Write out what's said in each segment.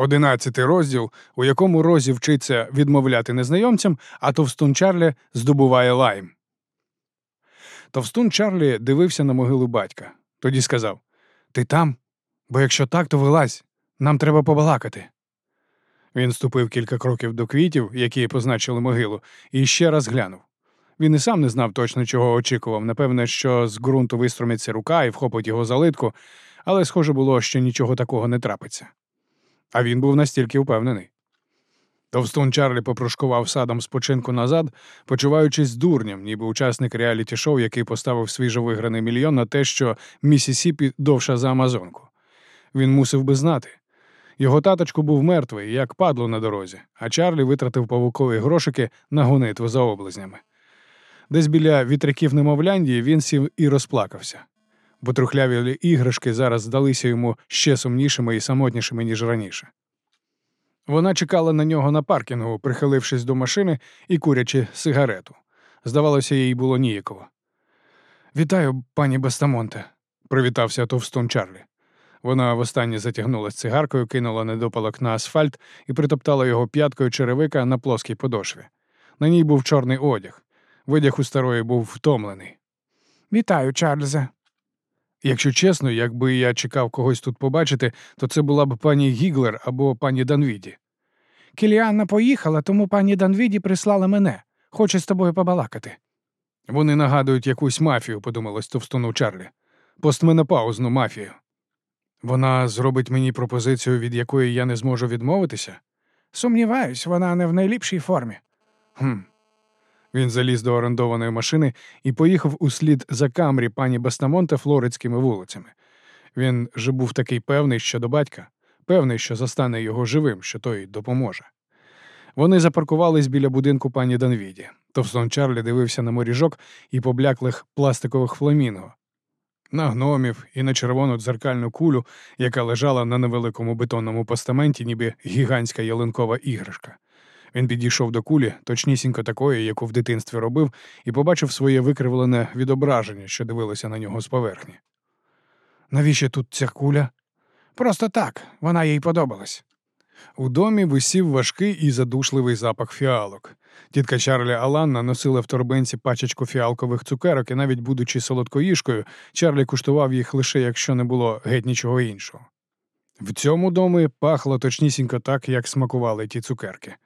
Одинадцятий розділ, у якому Розі вчиться відмовляти незнайомцям, а товстун Чарлі здобуває лайм. Товстун Чарлі дивився на могилу батька. Тоді сказав: Ти там? Бо якщо так, то вилазь. Нам треба побалакати. Він ступив кілька кроків до квітів, які позначили могилу, і ще раз глянув. Він і сам не знав точно, чого очікував. Напевне, що з ґрунту вистромиться рука і вхопить його за литку, але схоже було, що нічого такого не трапиться. А він був настільки впевнений. Товстун Чарлі попрошкував садом спочинку назад, почуваючись дурнем, ніби учасник реаліті шоу, який поставив свіжовиграний мільйон на те, що Місісіпі довша за Амазонку. Він мусив би знати. Його таточку був мертвий, як падло на дорозі, а Чарлі витратив павукові грошики на гонитву за облизнями. Десь біля вітряків немовляндії він сів і розплакався, бо трухляві іграшки зараз здалися йому ще сумнішими і самотнішими, ніж раніше. Вона чекала на нього на паркінгу, прихилившись до машини і курячи сигарету. Здавалося, їй було ніяково. Вітаю, пані Бастамонте, привітався товстун Чарлі. Вона востаннє затягнулася цигаркою, кинула недопалок на асфальт і притоптала його п'яткою черевика на плоскій подошві. На ній був чорний одяг. Видяг у старої був втомлений. Вітаю, Чарльзе. Якщо чесно, якби я чекав когось тут побачити, то це була б пані Гіглер або пані Данвіді. Кіліанна поїхала, тому пані Данвіді прислала мене. Хоче з тобою побалакати. Вони нагадують якусь мафію, подумалось товстону Чарлі. Постменопаузну мафію. Вона зробить мені пропозицію, від якої я не зможу відмовитися? Сумніваюсь, вона не в найліпшій формі. Хм. Він заліз до орендованої машини і поїхав услід за камрі пані Бастамонте флоридськими вулицями. Він же був такий певний щодо батька, певний, що застане його живим, що той допоможе. Вони запаркувались біля будинку пані Данвіді. Товстон Чарлі дивився на моріжок і побляклих пластикових фламінго, на гномів і на червону дзеркальну кулю, яка лежала на невеликому бетонному постаменті, ніби гігантська ялинкова іграшка. Він підійшов до кулі, точнісінько такої, яку в дитинстві робив, і побачив своє викривлене відображення, що дивилося на нього з поверхні. Навіщо тут ця куля? Просто так, вона їй подобалась. У домі висів важкий і задушливий запах фіалок. Тітка Чарлі Аланна носила в торбинці пачечку фіалкових цукерок, і навіть будучи солодкоїжкою, Чарлі куштував їх лише якщо не було геть нічого іншого. В цьому домі пахло точнісінько так, як смакували ті цукерки.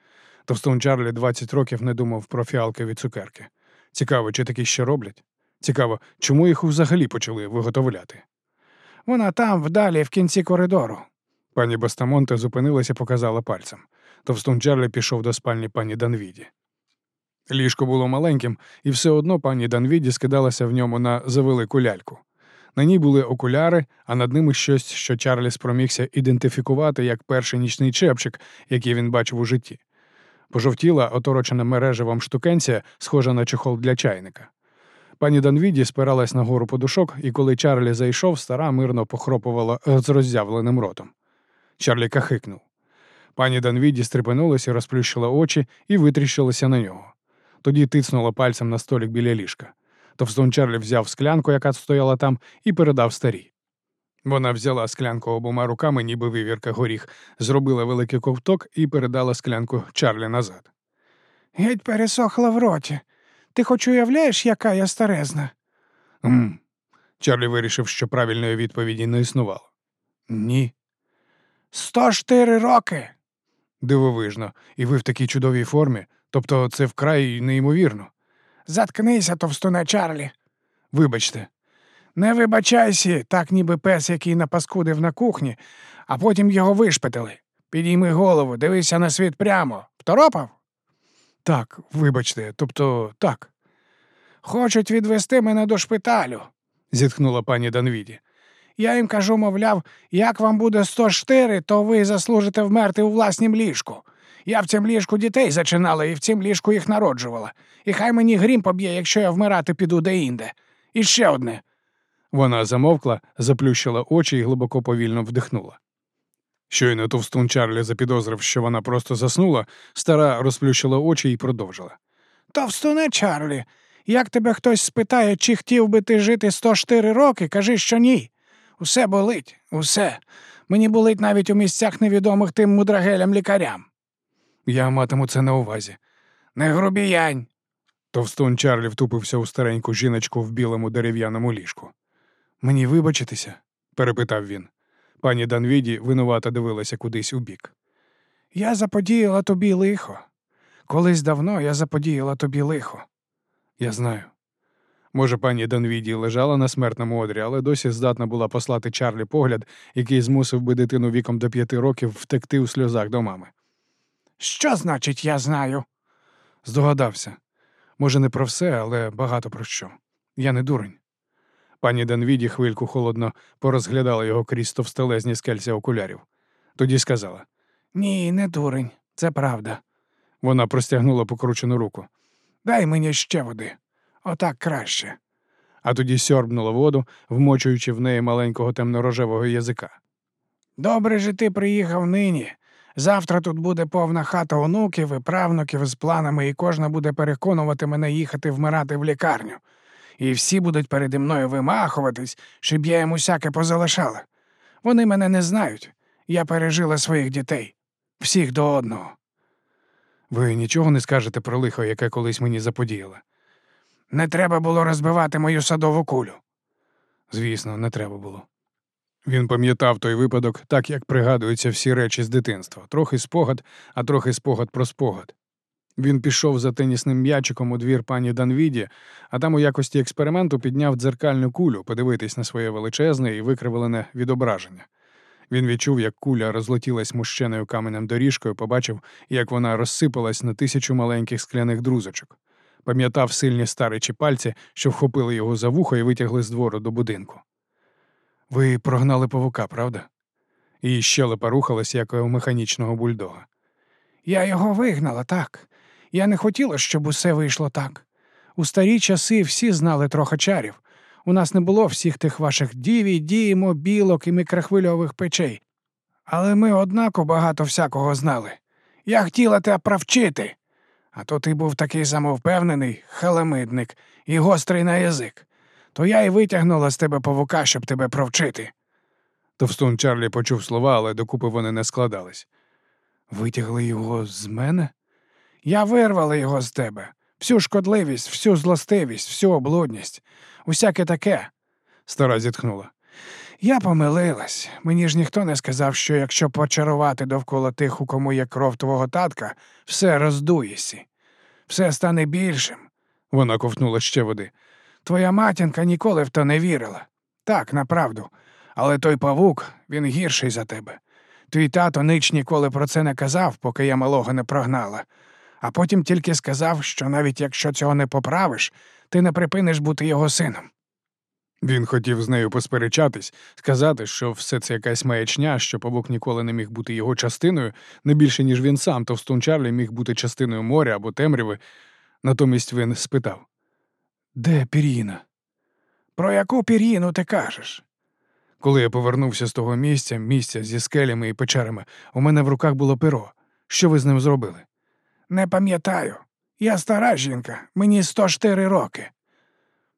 Товстун Чарлі 20 років не думав про фіалкові цукерки. Цікаво, чи такі ще роблять? Цікаво, чому їх взагалі почали виготовляти? Вона там, вдалі, в кінці коридору. Пані Бастамонте зупинилася показала пальцем. Товстун Чарлі пішов до спальні пані Данвіді. Ліжко було маленьким, і все одно пані Данвіді скидалася в ньому на завелику ляльку. На ній були окуляри, а над ними щось, що Чарлі спромігся ідентифікувати як перший нічний чепчик, який він бачив у житті. Пожовтіла, оторочена мережевом штукенція, схожа на чохол для чайника. Пані Данвіді спиралась на гору подушок, і коли Чарлі зайшов, стара мирно похропувала з роззявленим ротом. Чарлі кахикнув. Пані Данвіді стрепенулася, розплющила очі і витріщилася на нього. Тоді тицнула пальцем на столик біля ліжка. Товстон Чарлі взяв склянку, яка стояла там, і передав старій. Вона взяла склянку обома руками, ніби вивірка горіх, зробила великий ковток і передала склянку Чарлі назад. Геть пересохла в роті. Ти хоч уявляєш, яка я старезна? «М». Чарлі вирішив, що правильної відповіді не існувало. Ні. Сто чотири роки. Дивовижно, і ви в такій чудовій формі. Тобто це вкрай неймовірно. Заткнися, товстуне Чарлі. Вибачте. Не вибачайся, так ніби пес, який напаскудив на кухні, а потім його вишпитали. Підійми голову, дивися на світ прямо. Второпав? Так, вибачте, тобто так. Хочуть відвести мене до шпиталю, зітхнула пані Данвіді. Я їм кажу, мовляв, як вам буде 104, то ви заслужите вмерти у власнім ліжку. Я в цім ліжку дітей зачинала і в цім ліжку їх народжувала. І хай мені грім поб'є, якщо я вмирати піду де-інде. І ще одне. Вона замовкла, заплющила очі і глибоко повільно вдихнула. Щойно товстун Чарлі запідозрив, що вона просто заснула, стара розплющила очі і продовжила. Товстуне Чарлі, як тебе хтось спитає, чи хотів би ти жити 104 роки, кажи, що ні. Усе болить, усе. Мені болить навіть у місцях невідомих тим мудрагелям лікарям. Я матиму це на увазі. Не грубіянь. Товстун Чарлі втупився у стареньку жіночку в білому дерев'яному ліжку. Мені вибачитися? перепитав він. Пані Данвіді винувато дивилася кудись у бік. Я заподіяла тобі лихо. Колись давно я заподіяла тобі лихо. Я знаю. Може, пані Данвіді лежала на смертному одрі, але досі здатна була послати Чарлі погляд, який змусив би дитину віком до п'яти років втекти у сльозах до мами. Що значить, я знаю? Здогадався. Може, не про все, але багато про що. Я не дурень. Пані Данвіді хвильку холодно порозглядала його крізь товстелезні скельця окулярів. Тоді сказала: Ні, не дурень, це правда. Вона простягнула покручену руку. Дай мені ще води. Отак краще. А тоді сьорбнула воду, вмочуючи в неї маленького темнорожевого язика. Добре же ти приїхав нині. Завтра тут буде повна хата онуків і правнуків з планами, і кожна буде переконувати мене їхати вмирати в лікарню. І всі будуть переді мною вимахуватись, щоб я їм усяке позалишала. Вони мене не знають. Я пережила своїх дітей, всіх до одного. Ви нічого не скажете про лихо, яке колись мені заподіяло? Не треба було розбивати мою садову кулю. Звісно, не треба було. Він пам'ятав той випадок, так як пригадуються всі речі з дитинства, трохи спогад, а трохи спогад про спогад. Він пішов за тенісним м'ячиком у двір пані Данвіді, а там у якості експерименту підняв дзеркальну кулю подивитись на своє величезне і викривлене відображення. Він відчув, як куля розлетілась мущеною каменем доріжкою, побачив, як вона розсипалась на тисячу маленьких скляних друзочок. Пам'ятав сильні старичі пальці, що вхопили його за вухо і витягли з двору до будинку. Ви прогнали павука, правда? Її щелепа рухалась, як у механічного бульдога. Я його вигнала, так. Я не хотіла, щоб усе вийшло так. У старі часи всі знали трохи чарів. У нас не було всіх тих ваших діві, діємо, білок і мікрохвильових печей. Але ми однако багато всякого знали. Я хотіла тебе провчити. А то ти був такий самовпевнений, халамидник і гострий на язик. То я й витягнула з тебе павука, щоб тебе провчити. Товстун Чарлі почув слова, але докупи вони не складались. Витягли його з мене? Я вирвала його з тебе. Всю шкодливість, всю злостивість, всю облудність, усяке таке. Стара зітхнула. Я помилилась. Мені ж ніхто не сказав, що якщо почарувати довкола тих, у кому є кров твого татка, все роздуєсі, все стане більшим. Вона ковтнула ще води. Твоя матінка ніколи в то не вірила. Так, направду. Але той павук, він гірший за тебе. Твій тато нич ніколи про це не казав, поки я малого не прогнала, а потім тільки сказав, що навіть якщо цього не поправиш, ти не припиниш бути його сином. Він хотів з нею посперечатись, сказати, що все це якась маячня, що павук ніколи не міг бути його частиною, не більше, ніж він сам, Товстун Чарлі міг бути частиною моря або темряви. Натомість він спитав Де пір'їна? Про яку пір'їну ти кажеш? Коли я повернувся з того місця, місця зі скелями і печерами, у мене в руках було перо. Що ви з ним зробили? Не пам'ятаю. Я стара жінка, мені 104 роки.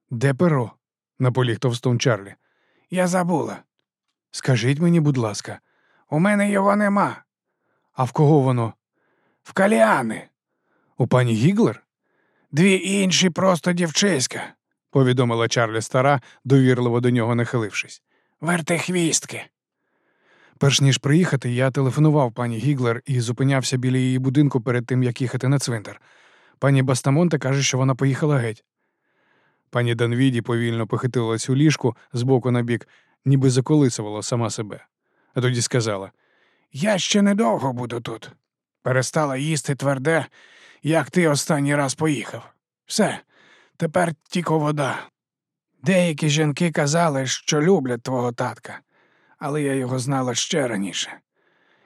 Де перо? наполіг товстун Чарлі. Я забула. Скажіть мені, будь ласка, у мене його нема. А в кого воно? В каліани. У пані Гіглер? Дві інші просто дівчиська, повідомила Чарлі стара, довірливо до нього нахилившись. Вертихвістки. Перш ніж приїхати, я телефонував пані Гіглер і зупинявся біля її будинку перед тим, як їхати на цвинтар. Пані Бастамонте каже, що вона поїхала геть. Пані Данвіді повільно похитилась у ліжку з боку на бік, ніби заколисувала сама себе. А тоді сказала: Я ще недовго буду тут. Перестала їсти тверде, як ти останній раз поїхав. Все, тепер тільки вода. Деякі жінки казали, що люблять твого татка, але я його знала ще раніше.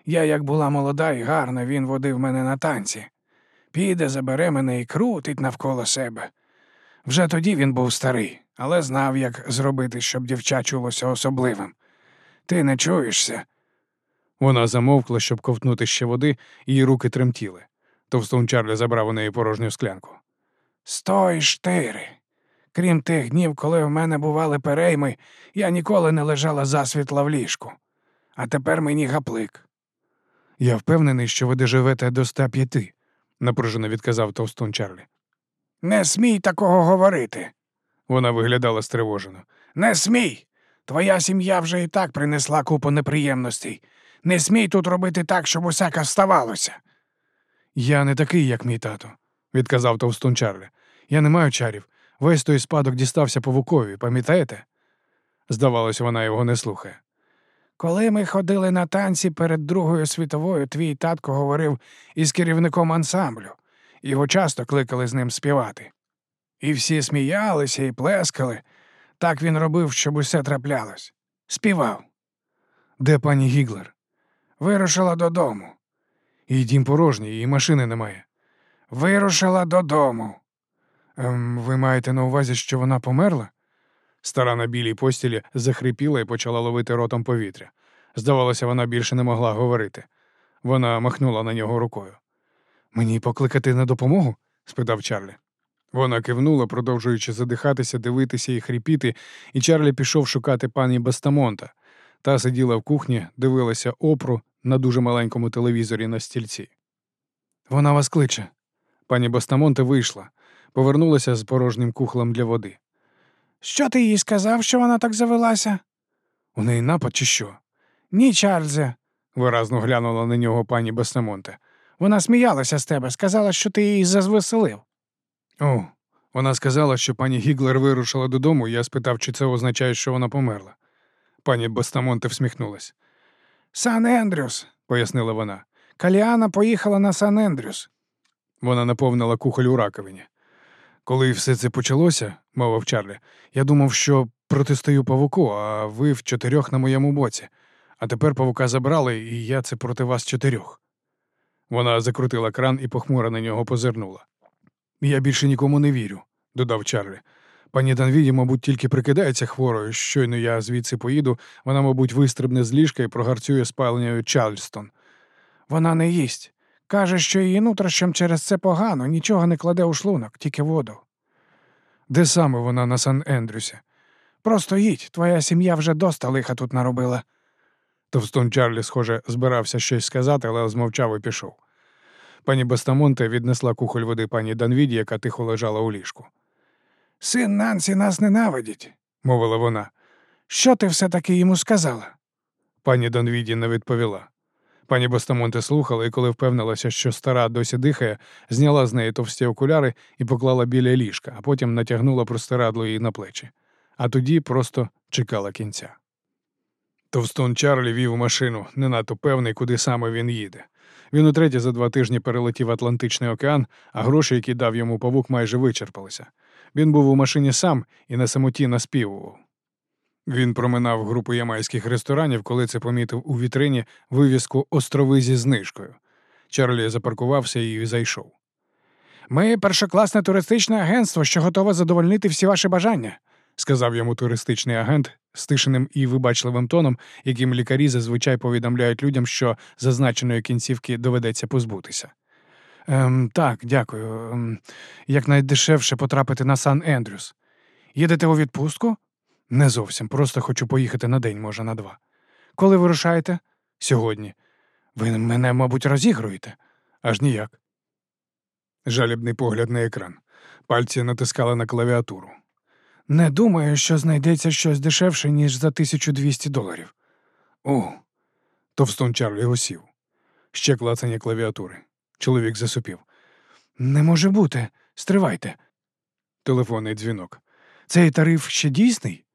Я, як була молода і гарна, він водив мене на танці. Піде, забере мене і крутить навколо себе. Вже тоді він був старий, але знав, як зробити, щоб дівча чулося особливим. Ти не чуєшся. Вона замовкла, щоб ковтнути ще води, її руки тремтіли. Товстун Чарлі забрав у неї порожню склянку. Сто і штири. Крім тих днів, коли в мене бували перейми, я ніколи не лежала засвітла в ліжку. а тепер мені гаплик. Я впевнений, що ви доживете до 105, напружено відказав товстун Чарлі. Не смій такого говорити. Вона виглядала стривожено. Не смій. Твоя сім'я вже і так принесла купу неприємностей. Не смій тут робити так, щоб усяке вставалося. Я не такий, як мій тато, відказав товстун Чарлі. Я не маю чарів. Весь той спадок дістався павукові, пам'ятаєте? Здавалося, вона його не слухає. Коли ми ходили на танці перед Другою світовою, твій татко говорив із керівником ансамблю. Його часто кликали з ним співати. І всі сміялися і плескали. Так він робив, щоб усе траплялось. Співав. Де пані Гіглер? Вирушила додому. І дім порожній, і машини немає. Вирушила додому. Ем, ви маєте на увазі, що вона померла? Стара на білій постілі захрипіла і почала ловити ротом повітря. Здавалося, вона більше не могла говорити. Вона махнула на нього рукою. Мені покликати на допомогу? спитав Чарлі. Вона кивнула, продовжуючи задихатися, дивитися і хріпіти, і Чарлі пішов шукати пані Бастамонта. Та сиділа в кухні, дивилася опру на дуже маленькому телевізорі на стільці. Вона вас кличе. Пані Бастамонте вийшла, повернулася з порожнім кухлем для води. Що ти їй сказав, що вона так завелася? У неї напад чи що? Ні, Чарльзе. виразно глянула на нього пані Бастамонте. Вона сміялася з тебе, сказала, що ти її зазвеселив. О, вона сказала, що пані Гіглер вирушила додому, і я спитав, чи це означає, що вона померла. Пані Бастамонте всміхнулась. Сан Ендрюс, пояснила вона. Каліана поїхала на Сан Ендрюс. Вона наповнила кухоль у раковині. Коли все це почалося, мовив Чарлі, я думав, що протистою павуку, а ви в чотирьох на моєму боці. А тепер павука забрали, і я це проти вас чотирьох. Вона закрутила кран і похмуро на нього позирнула. Я більше нікому не вірю, додав Чарлі. Пані Данвіді, мабуть, тільки прикидається хворою. Щойно я звідси поїду, вона, мабуть, вистрибне з ліжка і прогарцює спаленням Чарльстон. Вона не їсть. Каже, що її нутрощам через це погано, нічого не кладе у шлунок, тільки воду. Де саме вона на Сан Ендрюсі? Просто їдь, твоя сім'я вже доста лиха тут наробила. Товстун Чарлі, схоже, збирався щось сказати, але змовчав і пішов. Пані Бастамонте віднесла кухоль води пані Данвіді, яка тихо лежала у ліжку. Син Нансі нас ненавидить, мовила вона. Що ти все таки йому сказала? Пані Данвіді не відповіла. Пані Бастамонте слухала і, коли впевнилася, що стара досі дихає, зняла з неї товсті окуляри і поклала біля ліжка, а потім натягнула простирадло їй на плечі. А тоді просто чекала кінця. Товстун Чарлі вів машину, не надто певний, куди саме він їде. Він утретє за два тижні перелетів Атлантичний океан, а гроші, які дав йому павук, майже вичерпалися. Він був у машині сам і на самоті наспівував. Він проминав групу ямайських ресторанів, коли це помітив у вітрині вивіску острови зі знижкою. Чарлі запаркувався і зайшов. Ми першокласне туристичне агентство, що готове задовольнити всі ваші бажання, сказав йому туристичний агент стишеним і вибачливим тоном, яким лікарі зазвичай повідомляють людям, що зазначеної кінцівки доведеться позбутися. Ем, Так, дякую. Ем, Якнайдешевше потрапити на Сан Ендрюс. Їдете у відпустку? Не зовсім. Просто хочу поїхати на день, може, на два. Коли вирушаєте? Сьогодні. Ви мене, мабуть, розігруєте? Аж ніяк. Жалібний погляд на екран. Пальці натискали на клавіатуру. Не думаю, що знайдеться щось дешевше, ніж за 1200 доларів. О, товстун Чарлі осів. Ще клацання клавіатури. Чоловік засупів. Не може бути. Стривайте. Телефонний дзвінок. Цей тариф ще дійсний?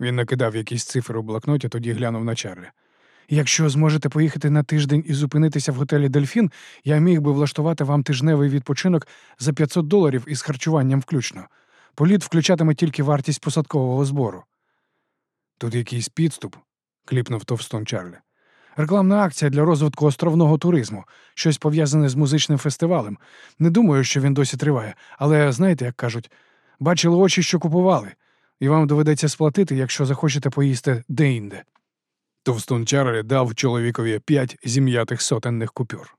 Він накидав якісь цифри у блокноті, тоді глянув на Чарлі. Якщо зможете поїхати на тиждень і зупинитися в готелі Дельфін, я міг би влаштувати вам тижневий відпочинок за 500 доларів із харчуванням включно. Політ включатиме тільки вартість посадкового збору. Тут якийсь підступ, кліпнув товстон Чарлі. Рекламна акція для розвитку островного туризму, щось пов'язане з музичним фестивалем. Не думаю, що він досі триває, але знаєте, як кажуть, бачили очі, що купували, і вам доведеться сплатити, якщо захочете поїсти деінде. Товстун Чарлі дав чоловікові п'ять зім'ятих сотенних купюр.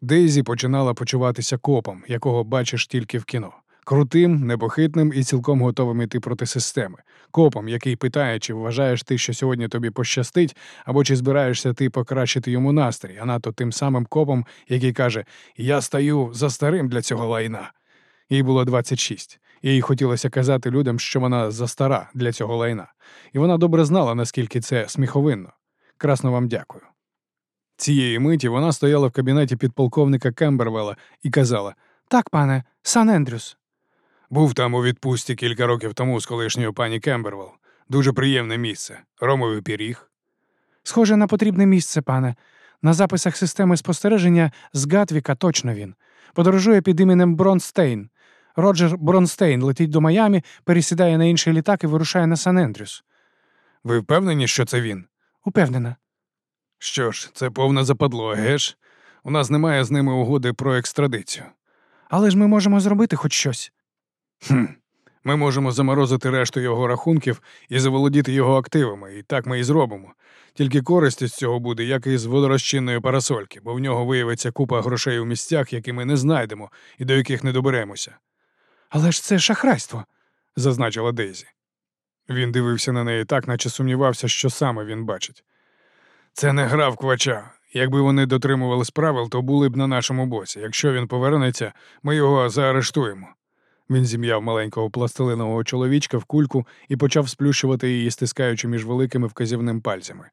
Дейзі починала почуватися копом, якого бачиш тільки в кіно, крутим, непохитним і цілком готовим іти проти системи, копом, який питає, чи вважаєш ти, що сьогодні тобі пощастить, або чи збираєшся ти покращити йому настрій, а не тим самим копом, який каже: Я стаю застарий для цього лайна. Їй було 26. Їй хотілося казати людям, що вона застара для цього лайна, і вона добре знала, наскільки це сміховинно. Красно вам дякую. Цієї миті вона стояла в кабінеті підполковника Кембервелла і казала: Так, пане, Сан Ендрюс. Був там у відпустці кілька років тому з колишньою пані Кембервелл. Дуже приємне місце. Ромовий піріг. Схоже на потрібне місце, пане. На записах системи спостереження з Гатвіка точно він. Подорожує під іменем Бронстейн. Роджер Бронстейн летить до Майамі, пересідає на інший літак і вирушає на Сан Ендрюс. Ви впевнені, що це він? Упевнена. Що ж, це повне западло, геш? У нас немає з ними угоди про екстрадицію. Але ж ми можемо зробити хоч щось. Хм. Ми можемо заморозити решту його рахунків і заволодіти його активами, і так ми і зробимо. Тільки користь з цього буде, як і з водорозчинної парасольки, бо в нього виявиться купа грошей у місцях, які ми не знайдемо і до яких не доберемося. Але ж це шахрайство. зазначила Дейзі. Він дивився на неї так, наче сумнівався, що саме він бачить. Це не гра в квача. Якби вони дотримувались правил, то були б на нашому боці. Якщо він повернеться, ми його заарештуємо. Він зім'яв маленького пластилинового чоловічка в кульку і почав сплющувати її, стискаючи між великими вказівним пальцями.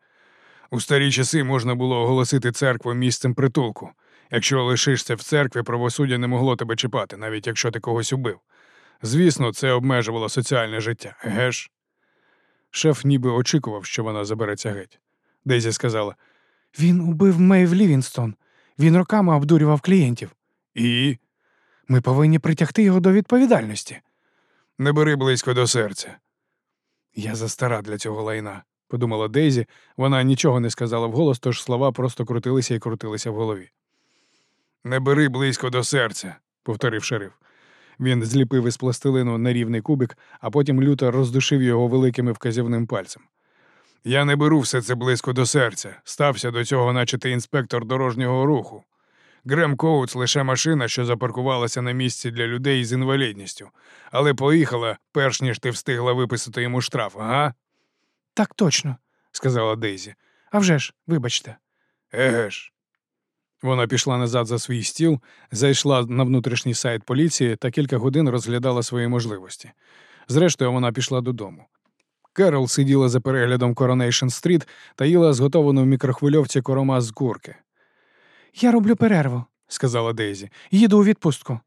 У старі часи можна було оголосити церкву місцем притулку. Якщо лишишся в церкві, правосуддя не могло тебе чіпати, навіть якщо ти когось убив. Звісно, це обмежувало соціальне життя, геш? Шеф ніби очікував, що вона забереться геть. Дейзі сказала: Він убив Мейв Лівінстон. Він роками обдурював клієнтів. І Ми повинні притягти його до відповідальності. не бери близько до серця. Я застара для цього лайна, подумала Дейзі. Вона нічого не сказала вголос, тож слова просто крутилися і крутилися в голові. Не бери близько до серця, повторив шериф. Він зліпив із пластилину нерівний кубик, а потім люто роздушив його великим вказівним пальцем. Я не беру все це близько до серця. Стався до цього, наче ти інспектор дорожнього руху. Грем Коутс лише машина, що запаркувалася на місці для людей з інвалідністю, але поїхала, перш ніж ти встигла виписати йому штраф, ага? Так точно, сказала Дейзі. А вже ж, вибачте. Еге ж. Вона пішла назад за свій стіл, зайшла на внутрішній сайт поліції та кілька годин розглядала свої можливості. Зрештою, вона пішла додому. Керол сиділа за переглядом Coronation Street та їла зготовану в мікрохвильовці корома з курки, Я роблю перерву, сказала Дейзі, їду у відпустку.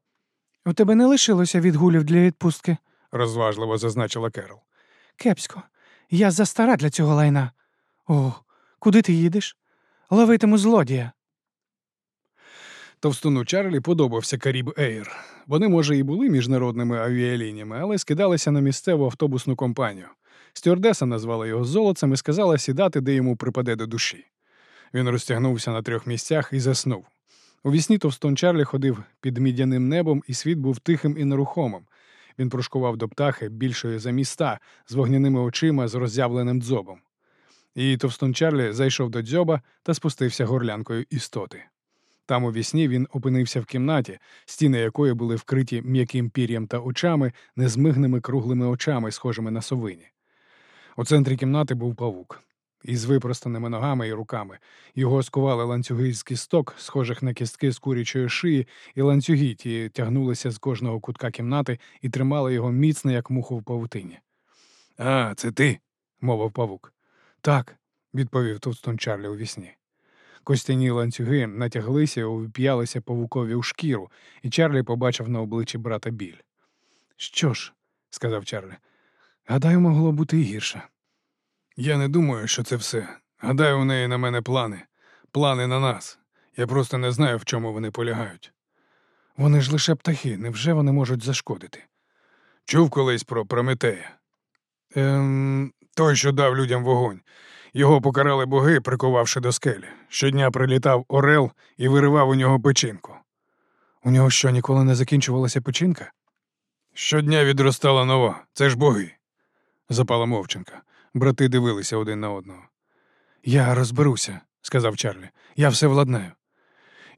У тебе не лишилося відгулів для відпустки? розважливо зазначила Керол. Кепсько. Я застара для цього лайна. О, куди ти їдеш? Ловитиму злодія. Товстуну Чарлі подобався Каріб Ейр. Вони, може, і були міжнародними авіалініями, але скидалися на місцеву автобусну компанію. Стюардеса назвала його золотцем і сказала сідати, де йому припаде до душі. Він розтягнувся на трьох місцях і заснув. У вісні Товстон Чарлі ходив під мідяним небом, і світ був тихим і нерухомим. Він прошкував до птахи більшої за міста з вогняними очима з роззявленим дзьобом. І Товстон Чарлі зайшов до дзьоба та спустився горлянкою істоти. Там у вісні він опинився в кімнаті, стіни якої були вкриті м'яким пір'ям та очами, незмигними круглими очами, схожими на совині. У центрі кімнати був павук. Із випростаними ногами і руками його скували ланцюги з кісток, схожих на кістки з курячої шиї, і ланцюги ті тягнулися з кожного кутка кімнати і тримали його міцно, як муху в павутині. А, це ти, мовив павук. Так, відповів Товстон Чарлі у вісні. Костяні ланцюги натяглися і увіп'ялися павукові у шкіру, і Чарлі побачив на обличчі брата біль. Що ж, сказав Чарлі, гадаю, могло бути і гірше. Я не думаю, що це все. Гадаю, у неї на мене плани. Плани на нас. Я просто не знаю, в чому вони полягають. Вони ж лише птахи, невже вони можуть зашкодити? Чув колись про Прометея. Ем, той, що дав людям вогонь. Його покарали боги, прикувавши до скелі. Щодня прилітав орел і виривав у нього печінку. У нього що, ніколи не закінчувалася печінка? Щодня відростала нова. Це ж боги. Запала мовчанка. Брати дивилися один на одного. Я розберуся, сказав Чарлі. Я все владнаю.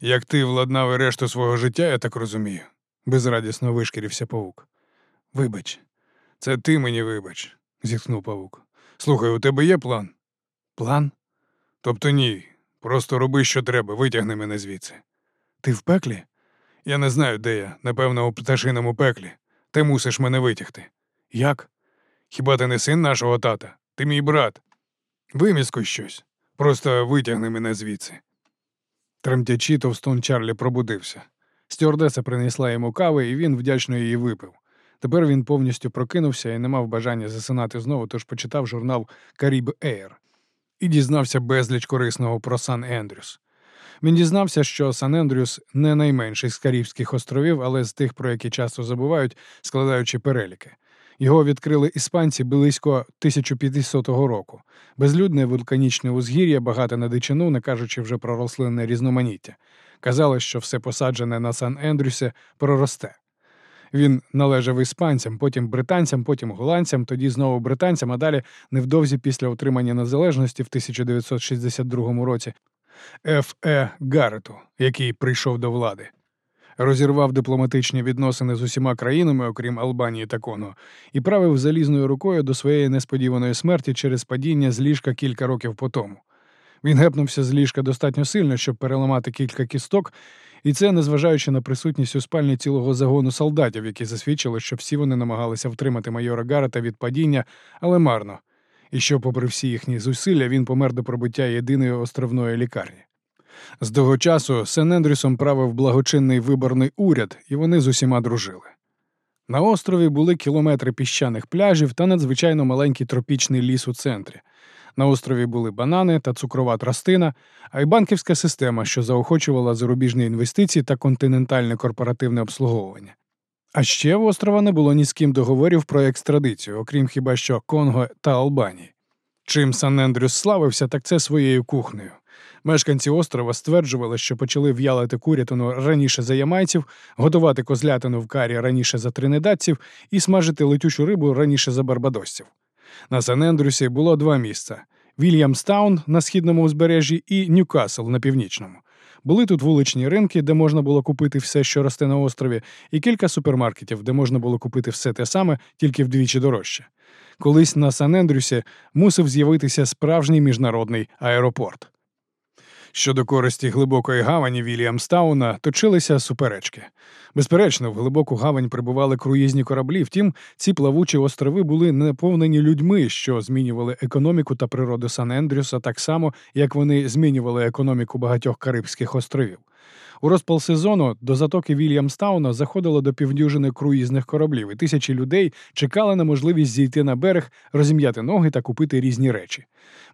Як ти владнав і решту свого життя, я так розумію. безрадісно вишкірився павук. Вибач, Це ти мені вибач, зітхнув павук. Слухай, у тебе є план? План? Тобто ні. Просто роби, що треба, витягни мене звідси. Ти в пеклі? Я не знаю, де я, напевно, у пташиному пеклі. Ти мусиш мене витягти. Як? Хіба ти не син нашого тата? Ти мій брат. Виміскуй щось. Просто витягни мене звідси. Тремтячи, товстун Чарлі пробудився. Стюардеса принесла йому кави, і він вдячно її випив. Тепер він повністю прокинувся і не мав бажання засинати знову, тож почитав журнал Каріб Ейр і дізнався безліч корисного про Сан Ендрюс. Він дізнався, що Сан Ендрюс не найменший з Карибських островів, але з тих, про які часто забувають, складаючи переліки. Його відкрили іспанці близько 1500 року. Безлюдне вулканічне узгір'я, багате на дичину, не кажучи вже про рослинне різноманіття. Казалось, що все посаджене на Сан Ендрюсі проросте. Він належав іспанцям, потім британцям, потім голландцям, тоді знову британцям, а далі невдовзі після отримання незалежності в 1962 році Ф. Е. Гаррету, який прийшов до влади. Розірвав дипломатичні відносини з усіма країнами, окрім Албанії та Конго, і правив залізною рукою до своєї несподіваної смерті через падіння з ліжка кілька років по тому. Він гепнувся з ліжка достатньо сильно, щоб переламати кілька кісток, і це незважаючи на присутність у спальні цілого загону солдатів, які засвідчили, що всі вони намагалися втримати майора Гарета від падіння, але марно. І що, попри всі їхні зусилля, він помер до пробиття єдиної островної лікарні. З того часу Сен Ендрюсом правив благочинний виборний уряд, і вони з усіма дружили. На острові були кілометри піщаних пляжів та надзвичайно маленький тропічний ліс у центрі. На острові були банани та цукрова тростина, а й банківська система, що заохочувала зарубіжні інвестиції та континентальне корпоративне обслуговування. А ще в острова не було ні з ким договорів про екстрадицію, окрім хіба що Конго та Албанії. Чим Сан Ендрюс славився, так це своєю кухнею. Мешканці острова стверджували, що почали в'ялити курятину раніше за ямайців, готувати козлятину в карі раніше за тринидадців і смажити летючу рибу раніше за барбадосців. На Сан Ендрюсі було два місця: Вільямстаун на східному узбережжі і Ньюкасл на північному. Були тут вуличні ринки, де можна було купити все, що росте на острові, і кілька супермаркетів, де можна було купити все те саме, тільки вдвічі дорожче. Колись на Сан Ендрюсі мусив з'явитися справжній міжнародний аеропорт. Щодо користі глибокої гавані Вільямстауна точилися суперечки. Безперечно, в глибоку гавань прибували круїзні кораблі, втім, ці плавучі острови були наповнені людьми, що змінювали економіку та природу Сан Ендрюса так само, як вони змінювали економіку багатьох Карибських островів. У розпал сезону до затоки Вільямстауна заходило до півдюжини круїзних кораблів, і тисячі людей чекали на можливість зійти на берег, розім'яти ноги та купити різні речі.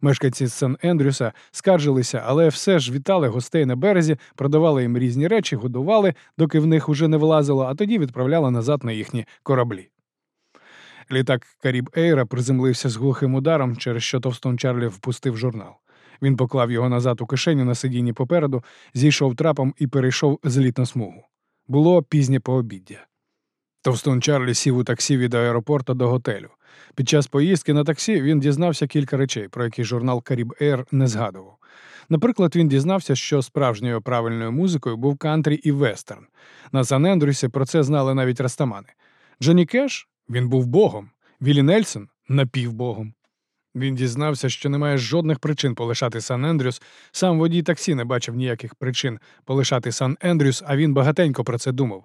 Мешканці Сан Ендрюса скаржилися, але все ж вітали гостей на березі, продавали їм різні речі, годували, доки в них уже не влазило, а тоді відправляли назад на їхні кораблі. Літак Каріб Ейра приземлився з глухим ударом, через що Товстон Чарлі впустив журнал. Він поклав його назад у кишеню на сидінні попереду, зійшов трапом і перейшов злітну смугу. Було пізнє пообіддя. Товстун Чарлі сів у таксі від аеропорту до готелю. Під час поїздки на таксі він дізнався кілька речей, про які журнал Каріб Ейр не згадував. Наприклад, він дізнався, що справжньою правильною музикою був кантрі і вестерн. На Сан Ендрюсі про це знали навіть растамани. Джонні Кеш він був богом, Вілі Нельсон напівбогом. Він дізнався, що немає жодних причин полишати Сан Ендрюс. Сам водій таксі не бачив ніяких причин полишати Сан Ендрюс, а він багатенько про це думав.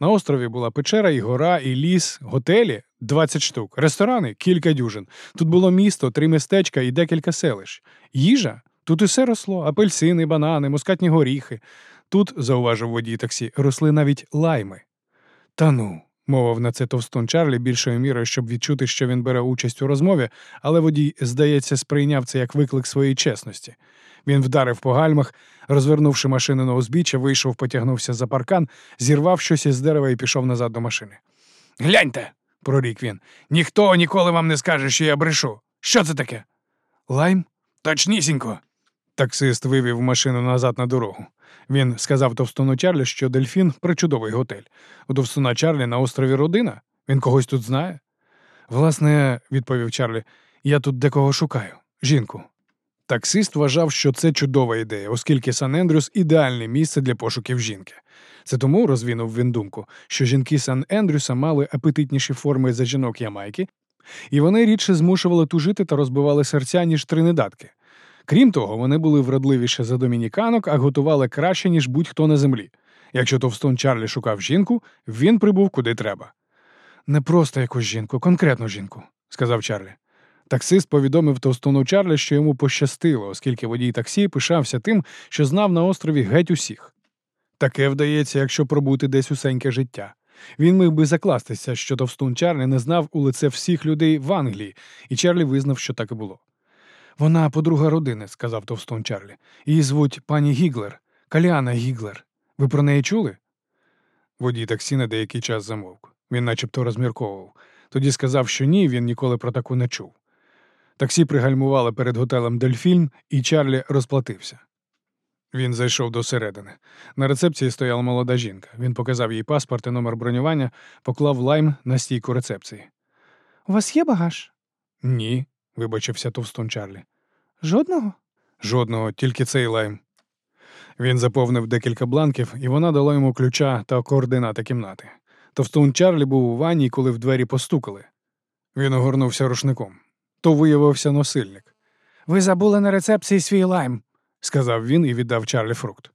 На острові була печера, і гора, і ліс, готелі 20 штук, ресторани кілька дюжин. Тут було місто, три містечка і декілька селищ. Їжа тут усе росло: апельсини, банани, мускатні горіхи. Тут, зауважив водій таксі, росли навіть лайми. Та ну, мовив на це товстун Чарлі більшою мірою, щоб відчути, що він бере участь у розмові, але водій, здається, сприйняв це як виклик своєї чесності. Він вдарив по гальмах, розвернувши машину на узбіччя, вийшов, потягнувся за паркан, зірвав щось із дерева і пішов назад до машини. Гляньте, прорік він. Ніхто ніколи вам не скаже, що я брешу. Що це таке? Лайм? Точнісінько. Таксист вивів машину назад на дорогу. Він сказав товстуну Чарлі, що дельфін причудовий готель. У товстуна Чарлі на острові родина. Він когось тут знає. Власне, відповів Чарлі, я тут декого шукаю. Жінку. Таксист вважав, що це чудова ідея, оскільки Сан Ендрюс ідеальне місце для пошуків жінки. Це тому розвінув він думку, що жінки Сан Ендрюса мали апетитніші форми за жінок Ямайки, і вони рідше змушували тужити та розбивали серця, ніж тринидадки. Крім того, вони були вродливіші за домініканок, а готували краще, ніж будь-хто на землі. Якщо товстун Чарлі шукав жінку, він прибув куди треба. Не просто якусь жінку, конкретну жінку, сказав Чарлі. Таксист повідомив товстуну Чарлі, що йому пощастило, оскільки водій таксі пишався тим, що знав на острові геть усіх. Таке вдається, якщо пробути десь усеньке життя. Він міг би закластися, що товстун Чарлі не знав у лице всіх людей в Англії, і Чарлі визнав, що так і було. Вона подруга родини, сказав товстун Чарлі. Її звуть пані Гіглер, Каліана Гіглер. Ви про неї чули? Водій таксі на деякий час замовк. Він начебто розмірковував. Тоді сказав, що ні, він ніколи про таку не чув. Таксі пригальмували перед готелем Дельфін, і Чарлі розплатився. Він зайшов до середини. На рецепції стояла молода жінка. Він показав їй паспорт і номер бронювання, поклав лайм на стійку рецепції. У вас є багаж? Ні, вибачився товстун Чарлі. Жодного? Жодного, тільки цей лайм. Він заповнив декілька бланків, і вона дала йому ключа та координати кімнати. Товстун Чарлі був у ванні, коли в двері постукали. Він огорнувся рушником. То виявився носильник. Ви забули на рецепції свій лайм, сказав він і віддав Чарлі фрукт.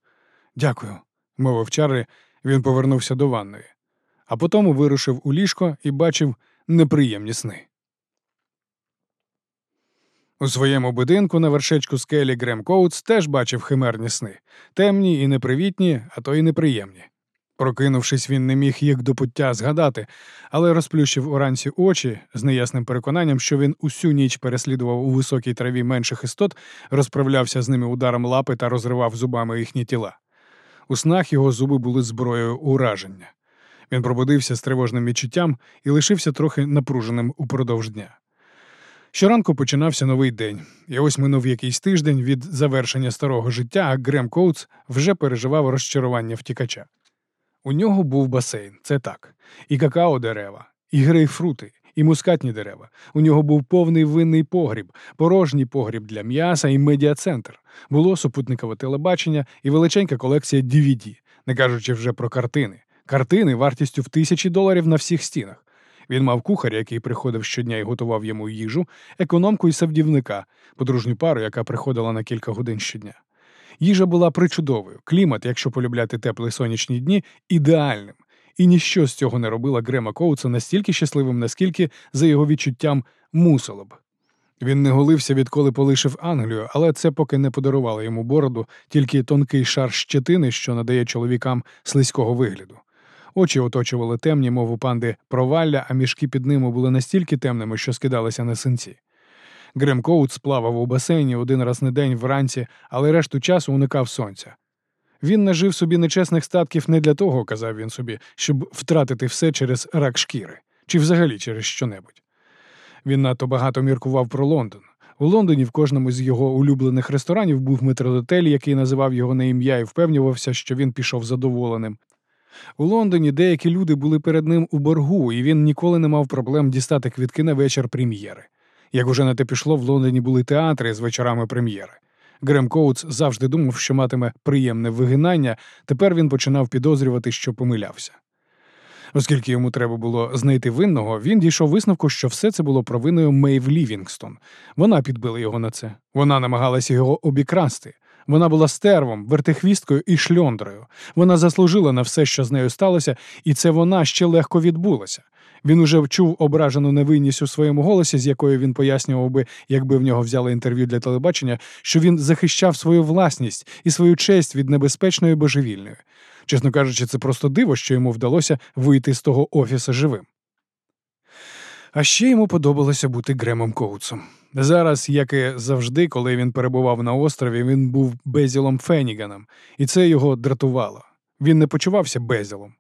Дякую, мовив Чарлі, він повернувся до ванної, а потім вирушив у ліжко і бачив неприємні сни. У своєму будинку на вершечку скелі Грем Коутс теж бачив химерні сни темні і непривітні, а то й неприємні. Прокинувшись, він не міг їх до пуття згадати, але розплющив уранці очі з неясним переконанням, що він усю ніч переслідував у високій траві менших істот, розправлявся з ними ударом лапи та розривав зубами їхні тіла. У снах його зуби були зброєю ураження. Він пробудився з тривожним відчуттям і лишився трохи напруженим упродовж дня. Щоранку починався новий день, і ось минув якийсь тиждень від завершення старого життя, а Грем Коутс вже переживав розчарування втікача. У нього був басейн, це так, і какао дерева, і грейпфрути, і мускатні дерева. У нього був повний винний погріб, порожній погріб для м'яса і медіацентр. Було супутникове телебачення і величенька колекція DVD, не кажучи вже про картини. Картини вартістю в тисячі доларів на всіх стінах. Він мав кухаря, який приходив щодня і готував йому їжу, економку і савдівника, подружню пару, яка приходила на кілька годин щодня. Їжа була причудовою, клімат, якщо полюбляти теплі сонячні дні, ідеальним, і ніщо з цього не робила Грема Коутса настільки щасливим, наскільки, за його відчуттям, мусило б. Він не голився, відколи полишив Англію, але це поки не подарувало йому бороду, тільки тонкий шар щетини, що надає чоловікам слизького вигляду. Очі оточували темні, мов у панди, провалля, а мішки під ними були настільки темними, що скидалися на синці. Грем Коут сплавав у басейні один раз на день вранці, але решту часу уникав сонця. Він нажив собі нечесних статків не для того, казав він собі, щоб втратити все через рак шкіри, чи взагалі через щонебудь. Він надто багато міркував про Лондон. У Лондоні в кожному з його улюблених ресторанів був метродотель, який називав його на ім'я і впевнювався, що він пішов задоволеним. У Лондоні деякі люди були перед ним у боргу, і він ніколи не мав проблем дістати квітки на вечір прем'єри. Як уже на те пішло, в Лондоні були театри з вечорами прем'єри. Грем Коутс завжди думав, що матиме приємне вигинання, тепер він починав підозрювати, що помилявся. Оскільки йому треба було знайти винного, він дійшов висновку, що все це було провиною Мейв Лівінгстон. Вона підбила його на це. Вона намагалася його обікрасти. Вона була стервом, вертихвісткою і шльондрою. Вона заслужила на все, що з нею сталося, і це вона ще легко відбулася. Він уже вчув ображену невинність у своєму голосі, з якою він пояснював би, якби в нього взяли інтерв'ю для телебачення, що він захищав свою власність і свою честь від небезпечної божевільної. Чесно кажучи, це просто диво, що йому вдалося вийти з того офіса живим. А ще йому подобалося бути Гремом Коутсом. Зараз, як і завжди, коли він перебував на острові, він був Безілом Феніганом, і це його дратувало. Він не почувався Безілом.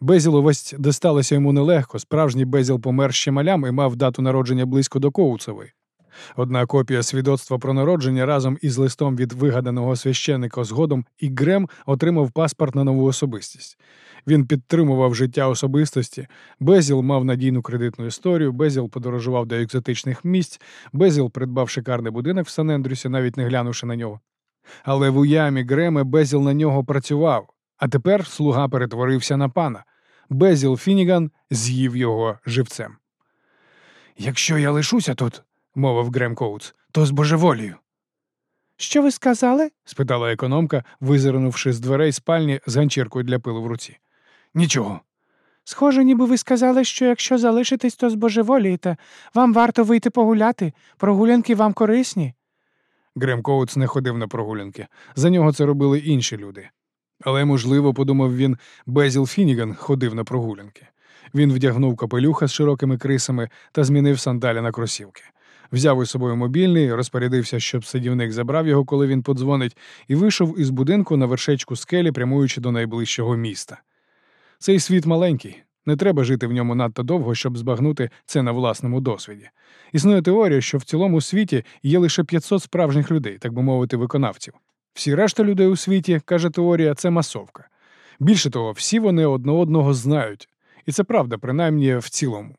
Безілу дісталася йому нелегко. Справжній Безіл помер ще малям і мав дату народження близько до Коуцевої. Одна копія свідоцтва про народження разом із листом від вигаданого священника згодом, і Грем отримав паспорт на нову особистість. Він підтримував життя особистості. Безіл мав надійну кредитну історію, Безіл подорожував до екзотичних місць, Безіл придбав шикарний будинок в Сан-Ендрюсі, навіть не глянувши на нього. Але в уяві Грема Безіл на нього працював, а тепер слуга перетворився на пана. Безіл Фініган з'їв його живцем. Якщо я лишуся тут, мовив Грем Коутс, то збожеволію. Що ви сказали? спитала економка, визирнувши з дверей спальні з ганчіркою для пилу в руці. Нічого. Схоже, ніби ви сказали, що якщо залишитесь, то збожеволієте. Вам варто вийти погуляти. Прогулянки вам корисні. Грем Коутс не ходив на прогулянки. За нього це робили інші люди. Але, можливо, подумав він, Безіл Фініган ходив на прогулянки. Він вдягнув капелюха з широкими крисами та змінив сандалі на кросівки. Взяв із собою мобільний, розпорядився, щоб садівник забрав його, коли він подзвонить, і вийшов із будинку на вершечку скелі, прямуючи до найближчого міста. Цей світ маленький, не треба жити в ньому надто довго, щоб збагнути це на власному досвіді. Існує теорія, що в цілому світі є лише 500 справжніх людей, так би мовити, виконавців. Всі решта людей у світі, каже теорія, це масовка. Більше того, всі вони одне одного знають, і це правда, принаймні в цілому.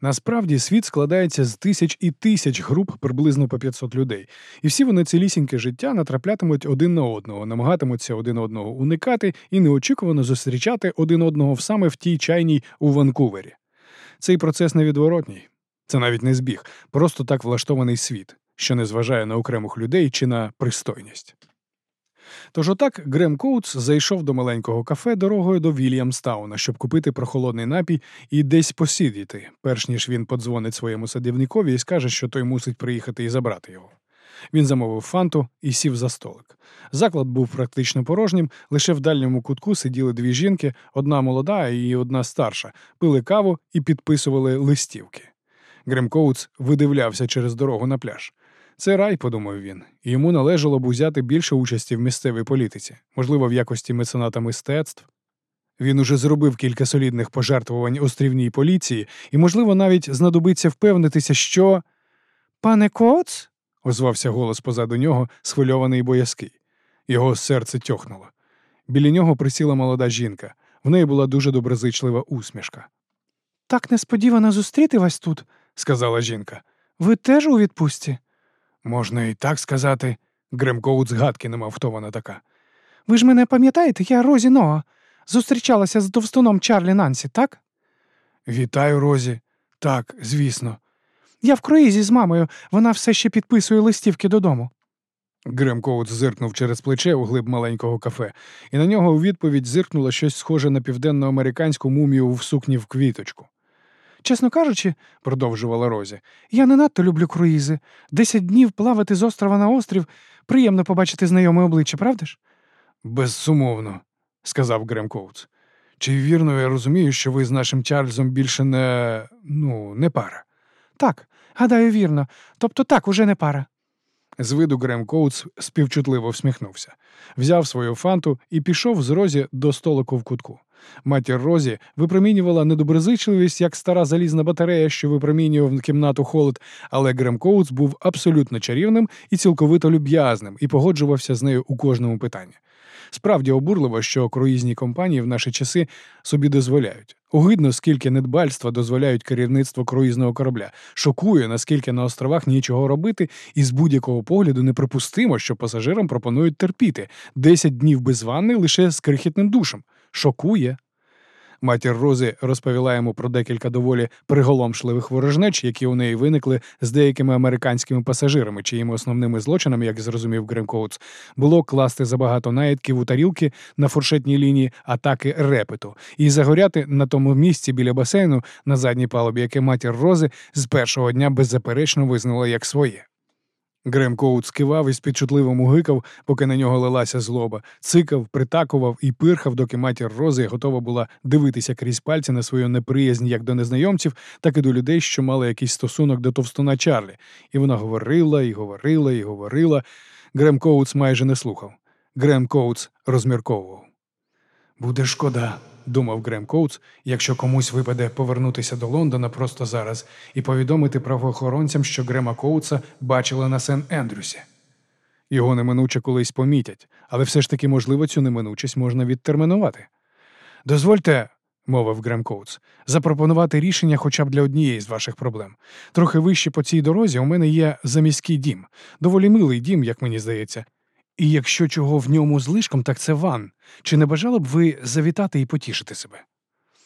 Насправді світ складається з тисяч і тисяч груп приблизно по 500 людей, і всі вони цілісіньке життя натраплятимуть один на одного, намагатимуться один одного уникати і неочікувано зустрічати один одного саме в тій чайній у Ванкувері. Цей процес невідворотній. Це навіть не збіг, просто так влаштований світ, що не зважає на окремих людей чи на пристойність. Тож отак Грем Коутс зайшов до маленького кафе дорогою до Вільямстауна, щоб купити прохолодний напій і десь посидіти, перш ніж він подзвонить своєму садівникові і скаже, що той мусить приїхати і забрати його. Він замовив фанту і сів за столик. Заклад був практично порожнім, лише в дальньому кутку сиділи дві жінки, одна молода і одна старша, пили каву і підписували листівки. Грем Коутс видивлявся через дорогу на пляж. Це рай, подумав він, йому належало б узяти більше участі в місцевій політиці, можливо, в якості мецената мистецтв. Він уже зробив кілька солідних пожертвувань острівній поліції, і, можливо, навіть знадобиться впевнитися, що. Пане Коц? озвався голос позаду нього, схвильований і боязкий. Його серце тьохнуло. Біля нього присіла молода жінка. В неї була дуже доброзичлива усмішка. Так несподівано зустріти вас тут, сказала жінка. Ви теж у відпустці? Можна і так сказати. Гремкоут згадки не мав, хто вона така. Ви ж мене пам'ятаєте, я Розі Ноа. Зустрічалася з товстуном Чарлі Нансі, так? Вітаю, Розі. Так, звісно. Я в круїзі з мамою, вона все ще підписує листівки додому. Грем Коут зиркнув через плече у глиб маленького кафе, і на нього у відповідь зиркнуло щось схоже на південноамериканську мумію в сукні в квіточку. Чесно кажучи, продовжувала Розі, я не надто люблю круїзи. Десять днів плавати з острова на острів приємно побачити знайоме обличчя, правда ж? Безсумовно, сказав Грем Коутс. Чи вірно я розумію, що ви з нашим Чарльзом більше не ну, не пара? Так, гадаю, вірно. Тобто так, уже не пара. Звиду Грем Коутс співчутливо всміхнувся, взяв свою фанту і пішов з Розі до столика в кутку. Матір Розі випромінювала недоброзичливість, як стара залізна батарея, що випромінював кімнату холод, але Грем Коутс був абсолютно чарівним і цілковито люб'язним і погоджувався з нею у кожному питанні. Справді обурливо, що круїзні компанії в наші часи собі дозволяють. Огидно, скільки недбальства дозволяють керівництво круїзного корабля. Шокує, наскільки на островах нічого робити, і з будь-якого погляду неприпустимо, що пасажирам пропонують терпіти 10 днів без ванни лише з крихітним душем. Шокує. Матір Рози розповіла йому про декілька доволі приголомшливих ворожнеч, які у неї виникли з деякими американськими пасажирами, чиїми основними злочинами, як зрозумів Грем Коутс, було класти забагато наїдків у тарілки на фуршетній лінії атаки репету і загоряти на тому місці біля басейну на задній палубі, яке матір Рози з першого дня беззаперечно визнала як своє. Грем Коут скивав і спідчутливо мугикав, поки на нього лилася злоба, цикав, притакував і пирхав, доки матір Рози готова була дивитися крізь пальці на свою неприязнь як до незнайомців, так і до людей, що мали якийсь стосунок до товстуна Чарлі. І вона говорила і говорила і говорила. Грем Коутс майже не слухав. Грем Коутс розмірковував. Буде шкода, думав Грем Коутс, якщо комусь випаде повернутися до Лондона просто зараз і повідомити правоохоронцям, що Грема Коутса бачили на Сен Ендрюсі. Його неминуче колись помітять, але все ж таки, можливо, цю неминучість можна відтермінувати. Дозвольте, мовив Грем Коутс, запропонувати рішення хоча б для однієї з ваших проблем. Трохи вище по цій дорозі у мене є заміський дім, доволі милий дім, як мені здається. І якщо чого в ньому злишком, так це ван. Чи не бажали б ви завітати і потішити себе?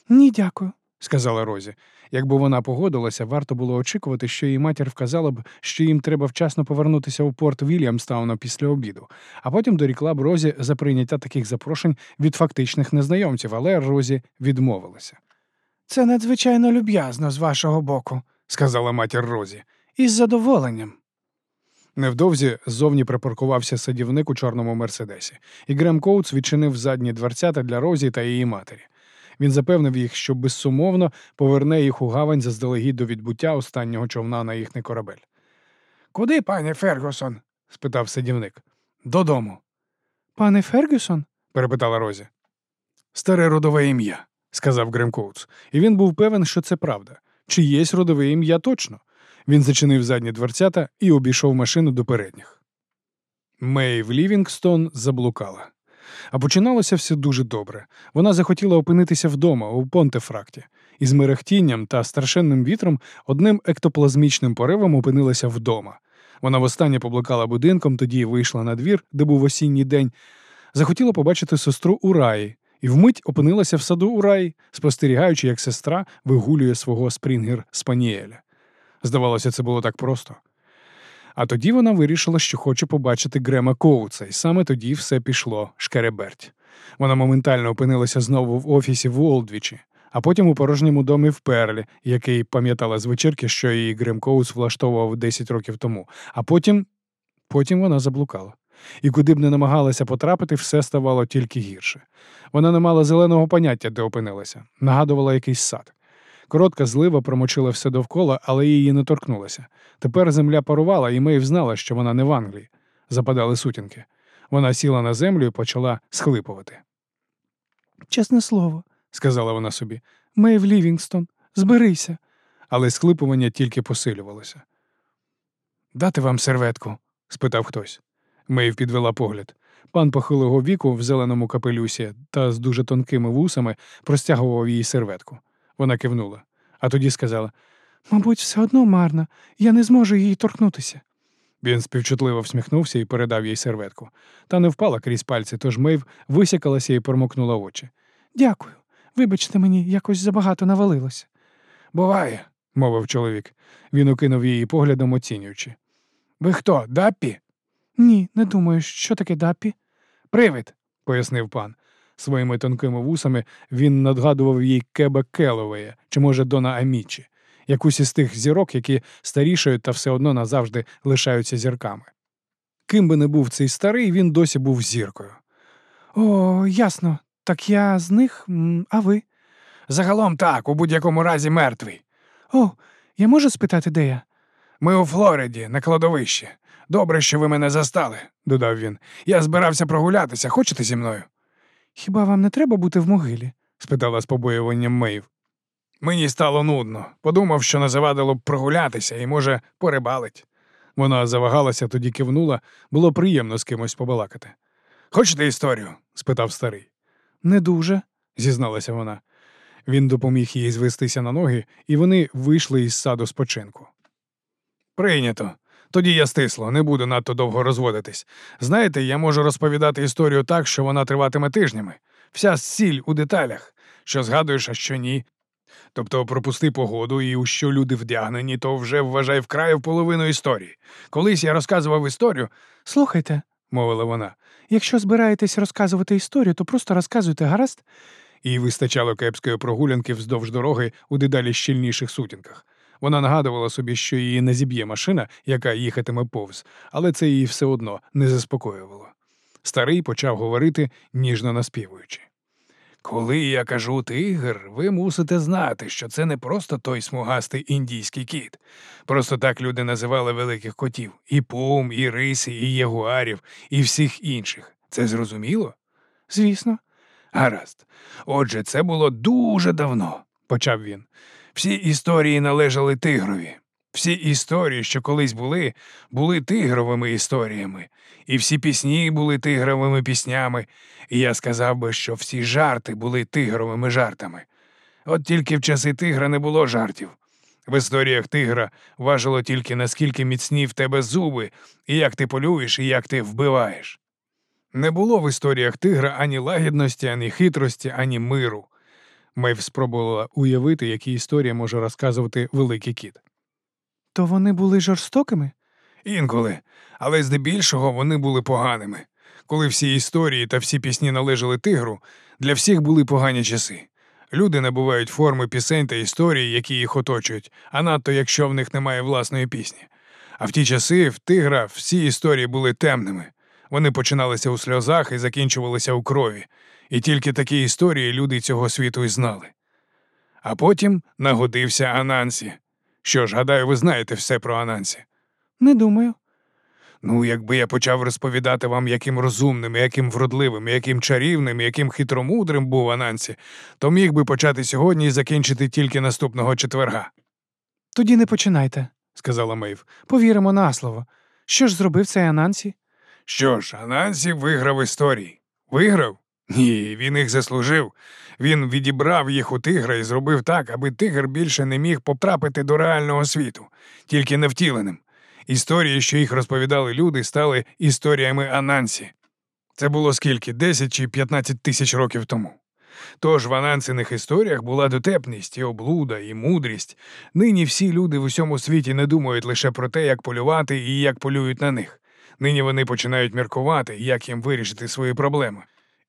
Ні, дякую. сказала Розі. Якби вона погодилася, варто було очікувати, що її матір вказала б, що їм треба вчасно повернутися у порт Вільямстауна після обіду, а потім дорікла б Розі за прийняття таких запрошень від фактичних незнайомців, але Розі відмовилася. Це надзвичайно люб'язно з вашого боку, Сказала матір Розі. із задоволенням. Невдовзі ззовні припаркувався садівник у чорному мерседесі, і Грем Коутс відчинив задні дверцята для Розі та її матері. Він запевнив їх, що безсумовно поверне їх у гавань заздалегідь до відбуття останнього човна на їхній корабель. Куди, пане Фергюсон? спитав садівник. Додому, Пане Фергюсон? перепитала Розі. Старе родове ім'я, сказав Грем Коутс, і він був певен, що це правда. Чиєсь родове ім'я точно. Він зачинив задні дверцята і обійшов машину до передніх. Мейв Лівінгстон заблукала. А починалося все дуже добре. Вона захотіла опинитися вдома, у Понтефракті, і з мерехтінням та страшенним вітром одним ектоплазмічним поривом опинилася вдома. Вона востаннє поблукала будинком, тоді вийшла на двір, де був осінній день, захотіла побачити сестру у раї, і вмить опинилася в саду у раї, спостерігаючи, як сестра вигулює свого спрінгер Спаніеля. Здавалося, це було так просто. А тоді вона вирішила, що хоче побачити Грема Коуца, і саме тоді все пішло шкереберть. Вона моментально опинилася знову в офісі в Уолдвічі, а потім у порожньому домі в Перлі, який пам'ятала з вечірки, що її Грем Коуц влаштовував 10 років тому. А потім. Потім вона заблукала. І куди б не намагалася потрапити, все ставало тільки гірше. Вона не мала зеленого поняття, де опинилася, нагадувала якийсь сад. Коротка злива промочила все довкола, але її не торкнулася. Тепер земля парувала, і Мейв знала, що вона не в Англії. Западали сутінки. Вона сіла на землю і почала схлипувати. Чесне слово, Сказала вона собі, Мейв Лівінгстон, зберися. але схлипування тільки посилювалося. Дати вам серветку? спитав хтось. Мейв підвела погляд. Пан похилого віку в зеленому капелюсі та з дуже тонкими вусами простягував їй серветку. Вона кивнула, а тоді сказала: Мабуть, все одно марно. Я не зможу її торкнутися. Він співчутливо всміхнувся і передав їй серветку. Та не впала крізь пальці, тож Мейв висякалася і промокнула очі. Дякую. Вибачте мені, якось забагато навалилося. Буває. мовив чоловік. Він окинув її поглядом, оцінюючи. Ви хто, Даппі? Ні, не думаю, що таке дапі. Привид. пояснив пан. Своїми тонкими вусами він надгадував їй Кеба Келовея, чи, може, Дона Амічі, якусь із тих зірок, які старішають та все одно назавжди лишаються зірками. Ким би не був цей старий, він досі був зіркою. О, ясно. Так я з них, а ви? Загалом так, у будь-якому разі мертвий. О, я можу спитати, де я? Ми у Флориді, на кладовищі. Добре, що ви мене застали, додав він. Я збирався прогулятися. Хочете зі мною? Хіба вам не треба бути в могилі? спитала з побоюванням Мейв. Мені стало нудно. Подумав, що не завадило б прогулятися і, може, порибалить. Вона завагалася, тоді кивнула. Було приємно з кимось побалакати. Хочете історію? спитав старий. Не дуже. зізналася вона. Він допоміг їй звестися на ноги, і вони вийшли із саду спочинку. Прийнято. Тоді я стисло, не буду надто довго розводитись. Знаєте, я можу розповідати історію так, що вона триватиме тижнями. Вся сіль у деталях, що згадуєш, а що ні. Тобто пропусти погоду і у що люди вдягнені, то вже вважай вкрай в половину історії. Колись я розказував історію, Слухайте, мовила вона. якщо збираєтесь розказувати історію, то просто розказуйте, гаразд? Їй вистачало кепської прогулянки вздовж дороги у дедалі щільніших сутінках. Вона нагадувала собі, що її не зіб'є машина, яка їхатиме повз, але це її все одно не заспокоювало. Старий почав говорити, ніжно наспівуючи. Коли я кажу тигр, ви мусите знати, що це не просто той смугастий індійський кіт. Просто так люди називали великих котів і пум, і риси, і ягуарів, і всіх інших. Це зрозуміло? Звісно. Гаразд. Отже, це було дуже давно, почав він. Всі історії належали тигрові. Всі історії, що колись були, були тигровими історіями, і всі пісні були тигровими піснями, і я сказав би, що всі жарти були тигровими жартами. От тільки в часи тигра не було жартів. В історіях тигра важило тільки наскільки міцні в тебе зуби, і як ти полюєш, і як ти вбиваєш. Не було в історіях тигра ані лагідності, ані хитрості, ані миру. Мейв спробувала уявити, які історії може розказувати великий кіт. То вони були жорстокими? Інколи, але здебільшого вони були поганими. Коли всі історії та всі пісні належали тигру, для всіх були погані часи. Люди набувають форми пісень та історій, які їх оточують, а надто якщо в них немає власної пісні. А в ті часи в тигра всі історії були темними. Вони починалися у сльозах і закінчувалися у крові, і тільки такі історії люди цього світу і знали. А потім нагодився Анансі. Що ж, гадаю, ви знаєте все про Анансі. Не думаю. Ну, якби я почав розповідати вам, яким розумним, яким вродливим, яким чарівним, яким хитромудрим був Анансі, то міг би почати сьогодні і закінчити тільки наступного четверга, Тоді не починайте, сказала Мейв. повіримо на слово. Що ж зробив цей Анансі? Що ж, Анансі виграв історії. Виграв? Ні, він їх заслужив. Він відібрав їх у тигра і зробив так, аби тигр більше не міг потрапити до реального світу, тільки невтіленим. Історії, що їх розповідали люди, стали історіями Анансі. Це було скільки? 10 чи 15 тисяч років тому. Тож в анансиних історіях була дотепність і облуда, і мудрість. Нині всі люди в усьому світі не думають лише про те, як полювати і як полюють на них. Нині вони починають міркувати, як їм вирішити свої проблеми.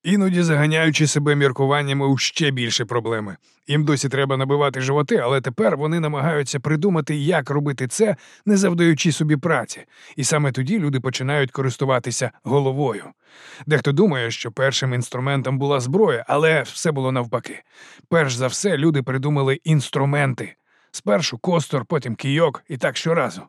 Іноді заганяючи себе міркуваннями у ще більше проблеми. Їм досі треба набивати животи, але тепер вони намагаються придумати, як робити це, не завдаючи собі праці. І саме тоді люди починають користуватися головою. Дехто думає, що першим інструментом була зброя, але все було навпаки. Перш за все, люди придумали інструменти. Спершу костор, потім кійок і так щоразу.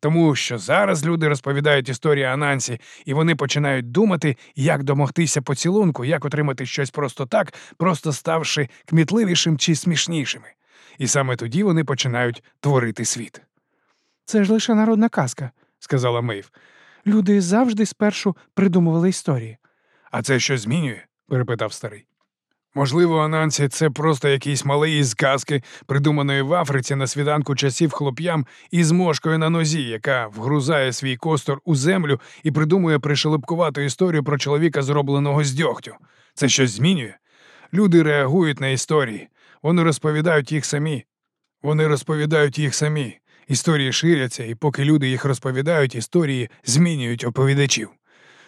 Тому що зараз люди розповідають історії Анансі, і вони починають думати, як домогтися поцілунку, як отримати щось просто так, просто ставши кмітливішим чи смішнішими. І саме тоді вони починають творити світ, Це ж лише народна казка, сказала Мейв. Люди завжди спершу придумували історії. А це що змінює? перепитав старий. Можливо, Анансі це просто якийсь малий із казки, придуманої в Африці на свіданку часів хлоп'ям із мошкою на нозі, яка вгрузає свій костор у землю і придумує пришелепкувату історію про чоловіка, зробленого з дьогтю. Це щось змінює? Люди реагують на історії, вони розповідають їх самі. Вони розповідають їх самі. Історії ширяться, і поки люди їх розповідають, історії змінюють оповідачів.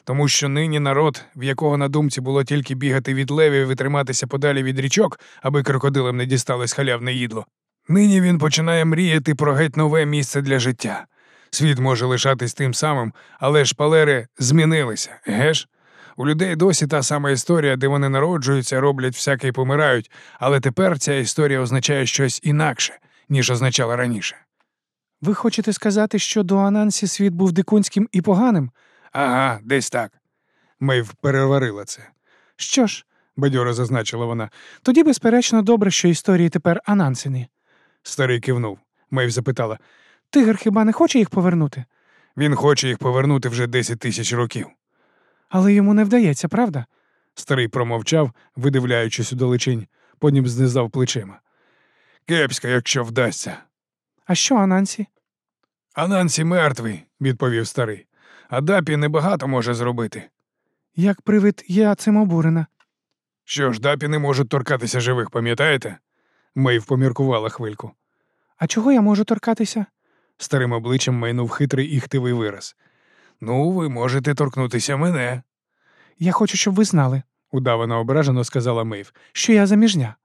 Тому що нині народ, в якого на думці було тільки бігати від левів і триматися подалі від річок, аби крокодилам не дісталось халявне їдло. Нині він починає мріяти про геть нове місце для життя. Світ може лишатись тим самим, але шпалери змінилися, геш? У людей досі та сама історія, де вони народжуються, роблять всяке і помирають, але тепер ця історія означає щось інакше, ніж означала раніше. Ви хочете сказати, що до Анансі світ був дикунським і поганим? Ага, десь так. Мейв переварила це. Що ж, бадьоро зазначила вона. тоді, безперечно, добре, що історії тепер Анансині. Старий кивнув. Мейв запитала. Тигр хіба не хоче їх повернути? Він хоче їх повернути вже 10 тисяч років. Але йому не вдається, правда? Старий промовчав, видивляючись у далечінь, потім знизав плечима. Кепська, якщо вдасться. А що Анансі? Анансі мертвий, відповів старий. А Дапі небагато може зробити. Як привид, я цим обурена. Що ж, Дапі не можуть торкатися живих, пам'ятаєте? Мейв поміркувала хвильку. А чого я можу торкатися? Старим обличчям майнув хитрий і хтивий вираз. Ну, ви можете торкнутися мене, Я хочу, щоб ви знали, удавано ображено сказала Мейв. що я заміжня.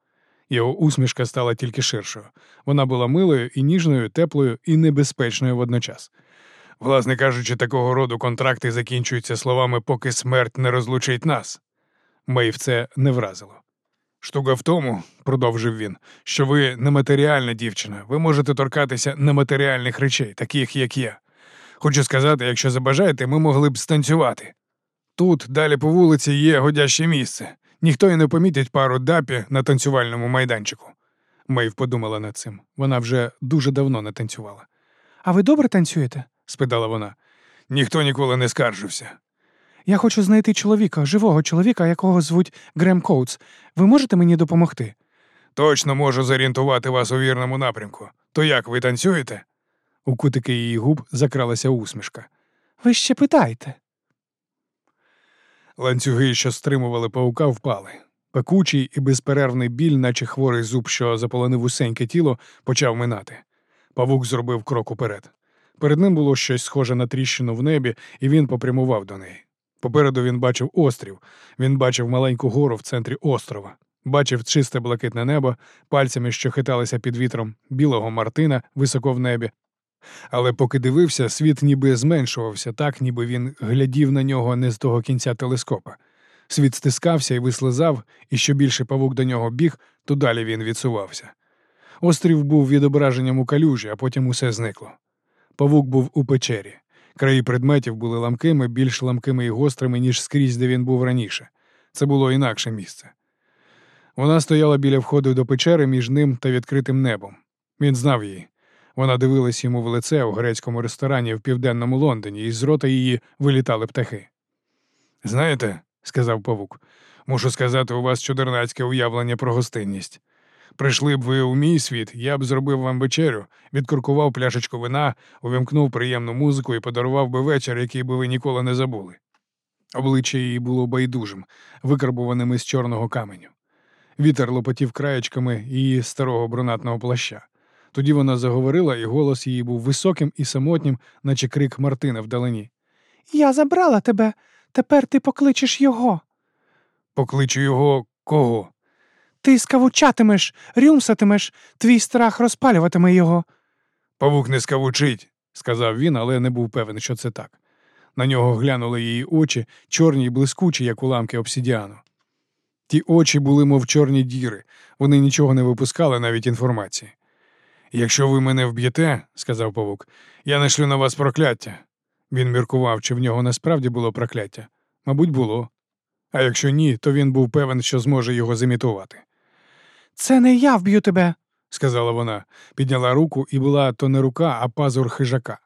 Його усмішка стала тільки ширшою. Вона була милою і ніжною, теплою і небезпечною водночас. Власне кажучи, такого роду контракти закінчуються словами поки смерть не розлучить нас. Мейв це не вразило. Штука в тому, продовжив він, що ви нематеріальна дівчина, ви можете торкатися нематеріальних речей, таких як я. Хочу сказати, якщо забажаєте, ми могли б станцювати. Тут, далі по вулиці, є годяще місце. Ніхто і не помітить пару дапі на танцювальному майданчику. Мейв подумала над цим. Вона вже дуже давно не танцювала. А ви добре танцюєте? Спитала вона. Ніхто ніколи не скаржився. Я хочу знайти чоловіка, живого чоловіка, якого звуть Грем Коутс. Ви можете мені допомогти? Точно можу зорієнтувати вас у вірному напрямку. То як ви танцюєте? У кутики її губ закралася усмішка. Ви ще питаєте. Ланцюги, що стримували паука, впали. Пекучий і безперервний біль, наче хворий зуб, що заполонив усеньке тіло, почав минати. Павук зробив крок уперед. Перед ним було щось схоже на тріщину в небі, і він попрямував до неї. Попереду він бачив острів, він бачив маленьку гору в центрі острова, бачив чисте блакитне небо, пальцями, що хиталися під вітром, білого Мартина високо в небі. Але поки дивився, світ ніби зменшувався так, ніби він глядів на нього не з того кінця телескопа. Світ стискався і вислизав, і що більше павук до нього біг, то далі він відсувався. Острів був відображенням у калюжі, а потім усе зникло. Павук був у печері. Краї предметів були ламкими, більш ламкими і гострими, ніж скрізь, де він був раніше. Це було інакше місце. Вона стояла біля входу до печери між ним та відкритим небом. Він знав її. Вона дивилась йому в лице у грецькому ресторані в південному Лондоні, і з рота її вилітали птахи. Знаєте, сказав павук, мушу сказати, у вас чудернацьке уявлення про гостинність. Прийшли б ви у мій світ, я б зробив вам вечерю, відкуркував пляшечку вина, увімкнув приємну музику і подарував би вечір, який би ви ніколи не забули. Обличчя її було байдужим, викарбуваним із чорного каменю. Вітер лопотів краєчками її старого брунатного плаща. Тоді вона заговорила, і голос її був високим і самотнім, наче крик Мартина вдалині. Я забрала тебе. Тепер ти покличеш його. Покличу його кого? Ти скавучатимеш, рюмсатимеш, твій страх розпалюватиме його. Павук не скавучить, сказав він, але не був певен, що це так. На нього глянули її очі, чорні й блискучі, як уламки обсідіану. Ті очі були, мов чорні діри, вони нічого не випускали навіть інформації. Якщо ви мене вб'єте, сказав павук, я нашлю на вас прокляття. Він міркував, чи в нього насправді було прокляття. Мабуть, було. А якщо ні, то він був певен, що зможе його зімітувати. Це не я вб'ю тебе. сказала вона, підняла руку і була то не рука, а пазур хижака.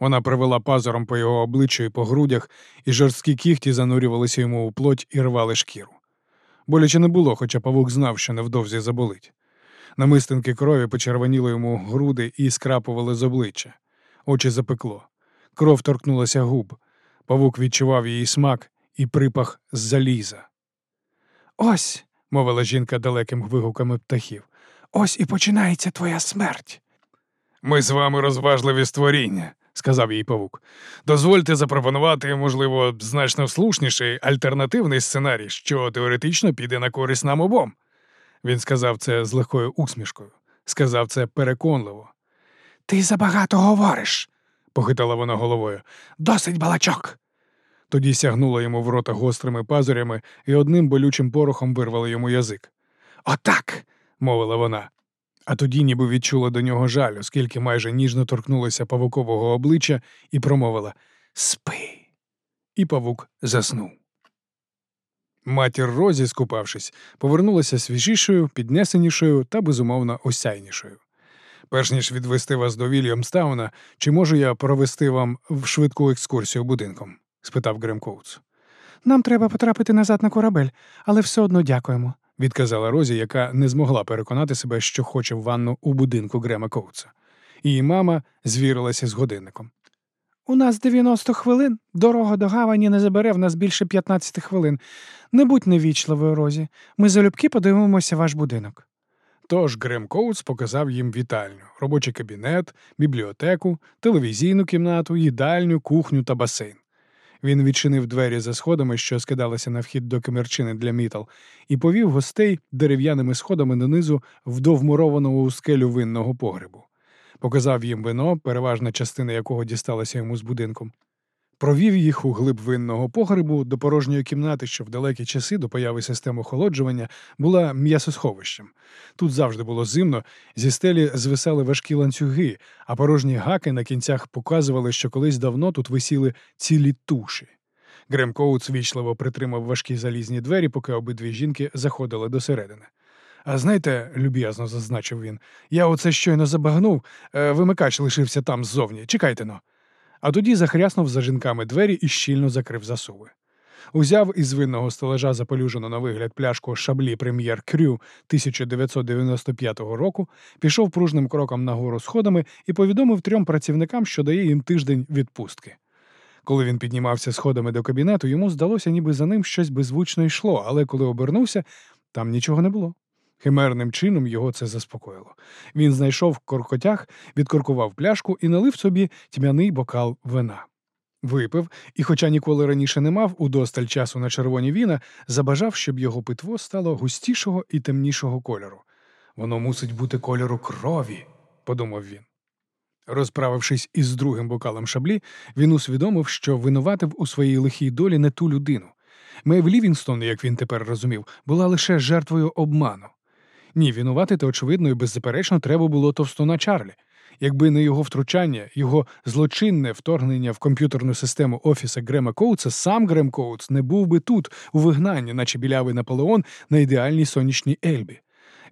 Вона привела пазуром по його обличчю і по грудях, і жорсткі кіхті занурювалися йому у плоть і рвали шкіру. Боляче не було, хоча павук знав, що невдовзі заболить. Намистинки крові почервоніли йому груди і скрапували з обличчя. Очі запекло. Кров торкнулася губ. Павук відчував її смак і припах з заліза. Ось, мовила жінка далеким вигуками птахів. ось і починається твоя смерть. Ми з вами розважливі створіння, сказав їй павук. Дозвольте запропонувати, можливо, значно слушніший альтернативний сценарій, що теоретично піде на користь нам обом. Він сказав це з легкою усмішкою, сказав це переконливо. Ти забагато говориш, похитала вона головою. Досить балачок. Тоді сягнула йому в рота гострими пазурями і одним болючим порохом вирвала йому язик. Отак, мовила вона. А тоді ніби відчула до нього жаль, оскільки майже ніжно торкнулася павукового обличчя і промовила Спи. І павук заснув. Матір Розі, скупавшись, повернулася свіжішою, піднесенішою та безумовно осяйнішою. Перш ніж відвести вас до Вільямстауна, чи можу я провести вам швидку екскурсію будинком? Спитав Грем. Нам треба потрапити назад на корабель, але все одно дякуємо, відказала Розі, яка не змогла переконати себе, що хоче в ванну у будинку Грема Коутса. Її мама звірилася з годинником. У нас 90 хвилин, дорога до гавані не забере в нас більше 15 хвилин. Не будь невічливою, Розі. Ми залюбки подивимося ваш будинок. Тож Грем Коутс показав їм вітальню, робочий кабінет, бібліотеку, телевізійну кімнату, їдальню, кухню та басейн. Він відчинив двері за сходами, що скидалися на вхід до комірчини для мітал, і повів гостей дерев'яними сходами донизу вдовмурованого у скелю винного погребу. Показав їм вино, переважна частина якого дісталася йому з будинком. Провів їх у глиб винного погребу до порожньої кімнати, що в далекі часи до появи систем охолоджування була м'ясосховищем. Тут завжди було зимно, зі стелі звисали важкі ланцюги, а порожні гаки на кінцях показували, що колись давно тут висіли цілі туші. Грем Коутс вічливо притримав важкі залізні двері, поки обидві жінки заходили досередини. А знаєте, люб'язно зазначив він, я оце щойно забагнув, е, вимикач лишився там ззовні. Чекайте но. А тоді захряснув за жінками двері і щільно закрив засуви. Узяв із винного стележа запелюжену на вигляд пляшку шаблі прем'єр Крю 1995 року, пішов пружним кроком нагору сходами і повідомив трьом працівникам, що дає їм тиждень відпустки. Коли він піднімався сходами до кабінету, йому здалося, ніби за ним щось беззвучно йшло, але коли обернувся, там нічого не було. Химерним чином його це заспокоїло. Він знайшов коркотяг, відкоркував пляшку і налив собі тьмяний бокал вина. Випив, і, хоча ніколи раніше не мав удосталь часу на червоні віна, забажав, щоб його питво стало густішого і темнішого кольору. Воно мусить бути кольору крові, подумав він. Розправившись із другим бокалом шаблі, він усвідомив, що винуватив у своїй лихій долі не ту людину. Мейв Лівінстон, як він тепер розумів, була лише жертвою обману. Ні, винуватити, очевидно, і беззаперечно треба було товстуна Чарлі. Якби не його втручання, його злочинне вторгнення в комп'ютерну систему офіса Грема Коутса, сам Грем Коутс не був би тут, у вигнанні, наче білявий Наполеон на ідеальній сонячній Ельбі.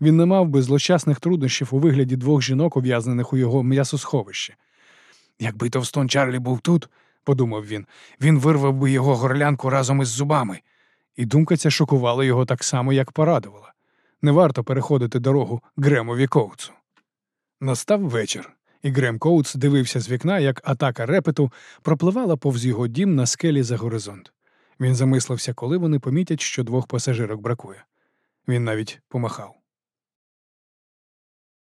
Він не мав би злощасних труднощів у вигляді двох жінок, ув'язнених у його м'ясосховищі. Якби товстун Чарлі був тут, подумав він, він вирвав би його горлянку разом із зубами. І думка ця шокувала його так само, як порадувала. Не варто переходити дорогу Гремові Коутсу. Настав вечір, і Грем Коутс дивився з вікна, як атака репету пропливала повз його дім на скелі за горизонт. Він замислився, коли вони помітять, що двох пасажирок бракує. Він навіть помахав.